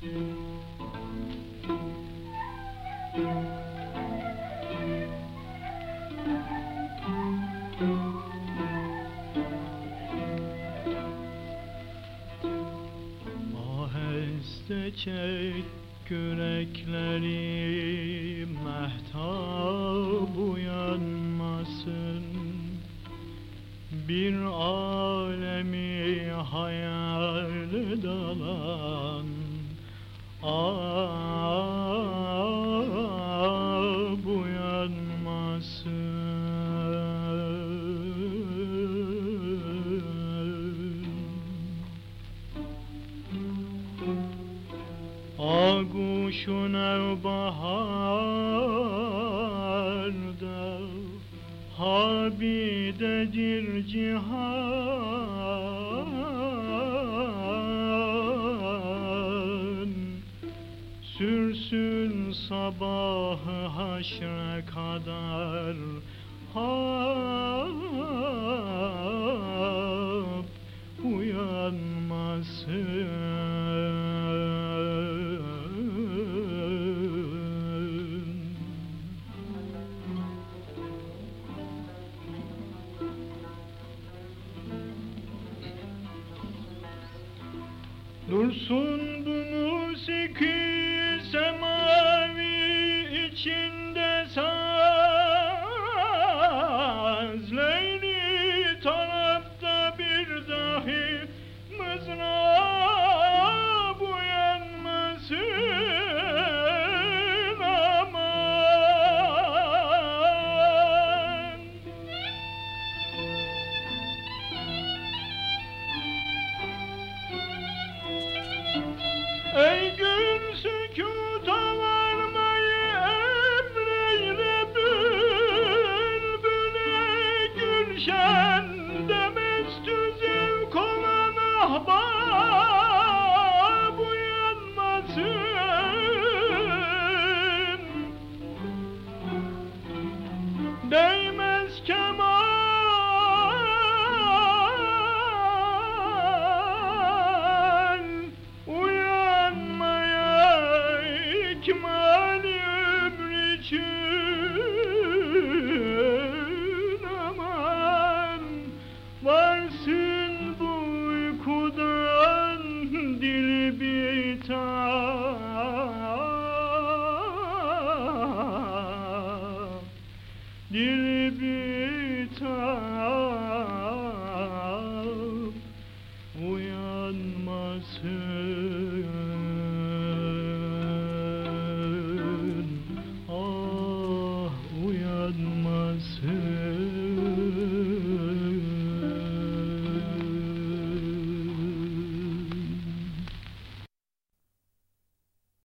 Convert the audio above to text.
Aheste çek kürekleri mehtap uyanmasın. Bir alemi hayal dalan uyanmasın Aguşun baharda Habidedir cihan. Sürsün sabahı haşre kadar Hap uyanmasın. Dursun bu musiki semavi içinde saz Leyli tarafta bir dahi mızrap uyanmasın aman. Ey gün sükuta Gülşen demestü zevk olan ahbab uyanmasın Bitap uyanmasın